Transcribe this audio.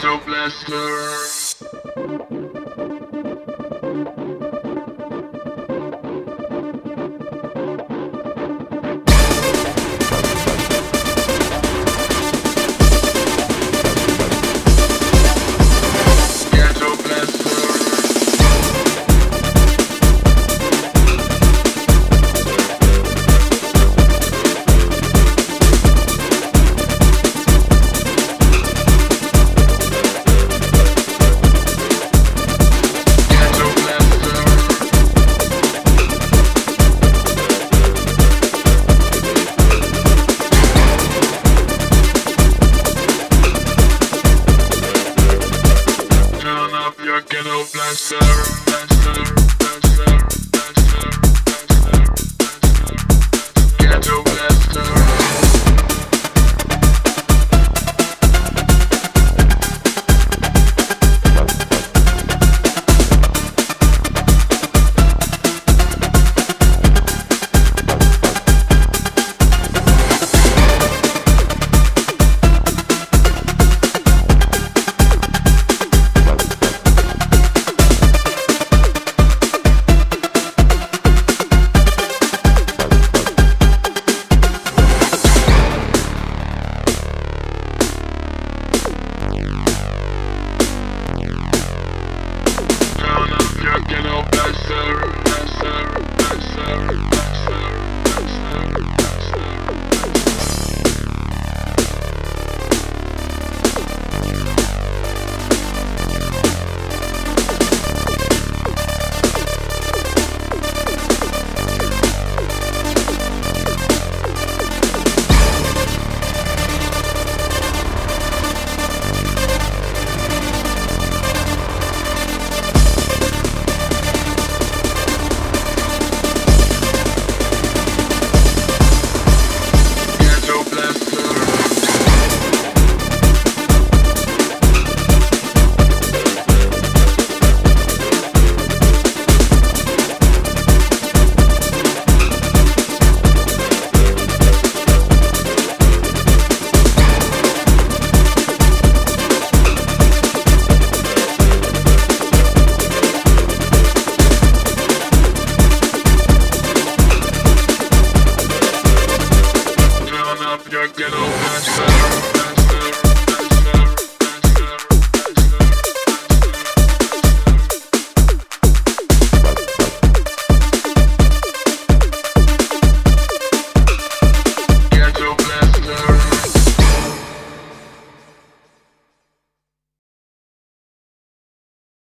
Ghetto Blaster. Ghetto blaster, Blaster, blaster, blaster.